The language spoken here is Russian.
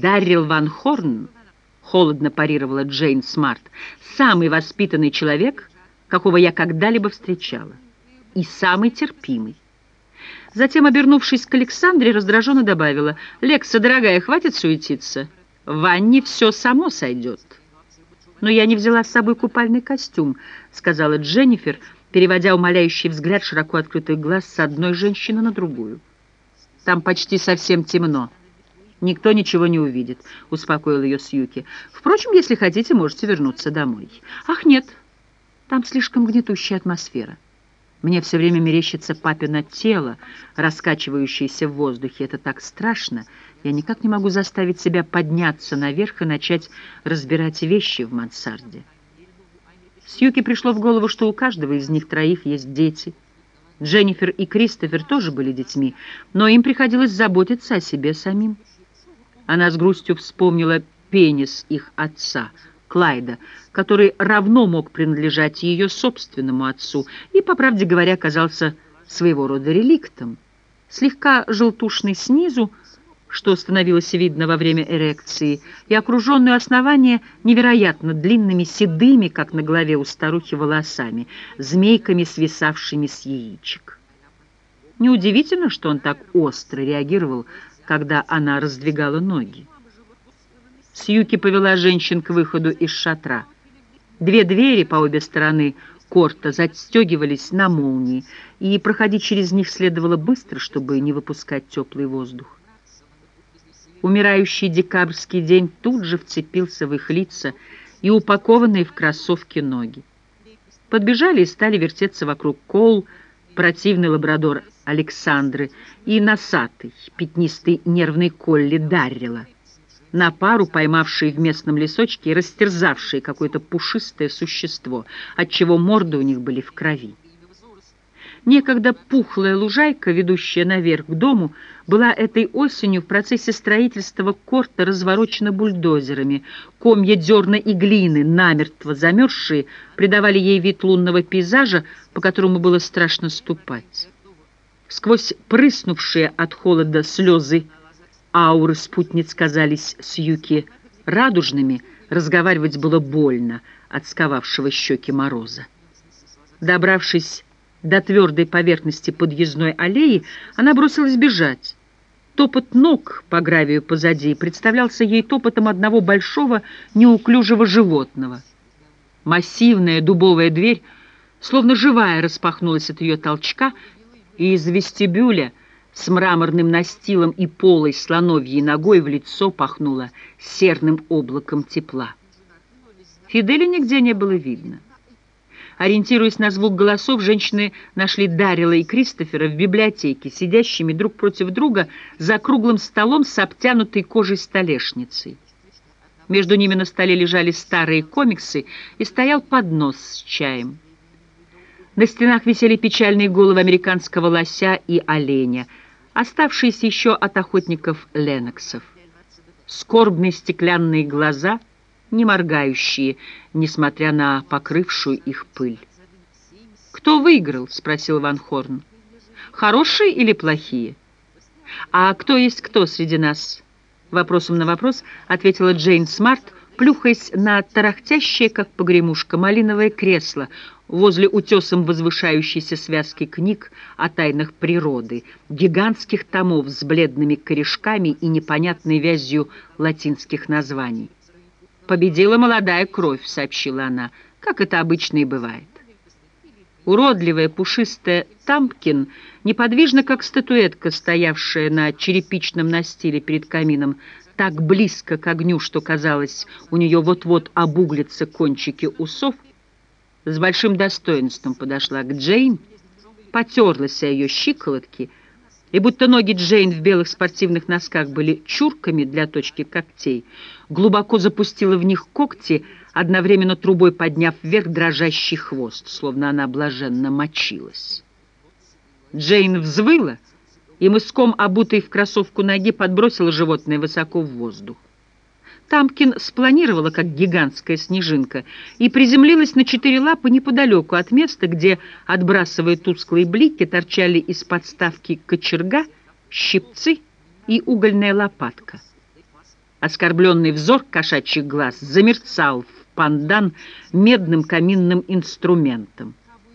Даррил Ван Хорн, холодно парировала Джейн Смарт, самый воспитанный человек, какого я когда-либо встречала, и самый терпимый. Затем, обернувшись к Александре, раздраженно добавила, «Лекса, дорогая, хватит суетиться. В ванне все само сойдет». «Но я не взяла с собой купальный костюм», — сказала Дженнифер, переводя умоляющий взгляд широко открытых глаз с одной женщины на другую. «Там почти совсем темно. Никто ничего не увидит», — успокоил ее Сьюки. «Впрочем, если хотите, можете вернуться домой». «Ах, нет, там слишком гнетущая атмосфера». Мне все время мерещится папино тело, раскачивающееся в воздухе. Это так страшно. Я никак не могу заставить себя подняться наверх и начать разбирать вещи в мансарде. Сьюке пришло в голову, что у каждого из них троих есть дети. Дженнифер и Кристофер тоже были детьми, но им приходилось заботиться о себе самим. Она с грустью вспомнила пенис их отца — Клайда, который равно мог принадлежать ее собственному отцу и, по правде говоря, казался своего рода реликтом. Слегка желтушный снизу, что становилось видно во время эрекции, и окруженную основание невероятно длинными седыми, как на голове у старухи, волосами, змейками, свисавшими с яичек. Неудивительно, что он так остро реагировал, когда она раздвигала ноги. Сьюки повела женщин к выходу из шатра. Две двери по обе стороны корта застегивались на молнии, и проходить через них следовало быстро, чтобы не выпускать теплый воздух. Умирающий декабрьский день тут же вцепился в их лица и упакованные в кроссовки ноги. Подбежали и стали вертеться вокруг Кол, противный лабрадор Александры и носатый, пятнистый нервный Колли Даррила на пару, поймавшие в местном лесочке и растерзавшие какое-то пушистое существо, отчего морды у них были в крови. Некогда пухлая лужайка, ведущая наверх к дому, была этой осенью в процессе строительства корта разворочена бульдозерами. Комья дерна и глины, намертво замерзшие, придавали ей вид лунного пейзажа, по которому было страшно ступать. Сквозь прыснувшие от холода слезы Ауры спутниц казались с Юки радужными, разговаривать было больно от сковавшего щеки мороза. Добравшись до твердой поверхности подъездной аллеи, она бросилась бежать. Топот ног по гравию позади представлялся ей топотом одного большого неуклюжего животного. Массивная дубовая дверь, словно живая, распахнулась от ее толчка, и из вестибюля — с мраморным настилом и полой слоновьей ногой в лицо пахнуло серным облаком тепла. Фидели нигде не было видно. Ориентируясь на звук голосов, женщины нашли Дарила и Кристофера в библиотеке, сидящими друг против друга за круглым столом с обтянутой кожей столешницей. Между ними на столе лежали старые комиксы и стоял поднос с чаем. На стенах висели печальные головы американского лося и оленя – оставшиеся еще от охотников Леноксов. Скорбные стеклянные глаза, не моргающие, несмотря на покрывшую их пыль. «Кто выиграл?» — спросил Ван Хорн. «Хорошие или плохие?» «А кто есть кто среди нас?» Вопросом на вопрос ответила Джейн Смарт, плюхаясь на тарахтящее, как погремушка, малиновое кресло, возле утесом возвышающейся связки книг о тайнах природы, гигантских томов с бледными корешками и непонятной вязью латинских названий. «Победила молодая кровь», — сообщила она, — «как это обычно и бывает». Уродливая пушистая Тампкин, неподвижно как статуэтка, стоявшая на черепичном настиле перед камином, так близко к огню, что казалось, у нее вот-вот обуглятся кончики усов, с большим достоинством подошла к Джейн, потерлась о ее щиколотки, и будто ноги Джейн в белых спортивных носках были чурками для точки когтей, глубоко запустила в них когти, одновременно трубой подняв вверх дрожащий хвост, словно она блаженно мочилась. Джейн взвыла, и мыском, обутой в кроссовку ноги, подбросила животное высоко в воздух. Тамкин спланировала, как гигантская снежинка, и приземлилась на четыре лапы неподалеку от места, где, отбрасывая тусклые блики, торчали из подставки кочерга, щипцы и угольная лопатка. Оскорбленный взор кошачьих глаз замерцал в пандан медным каминным инструментом.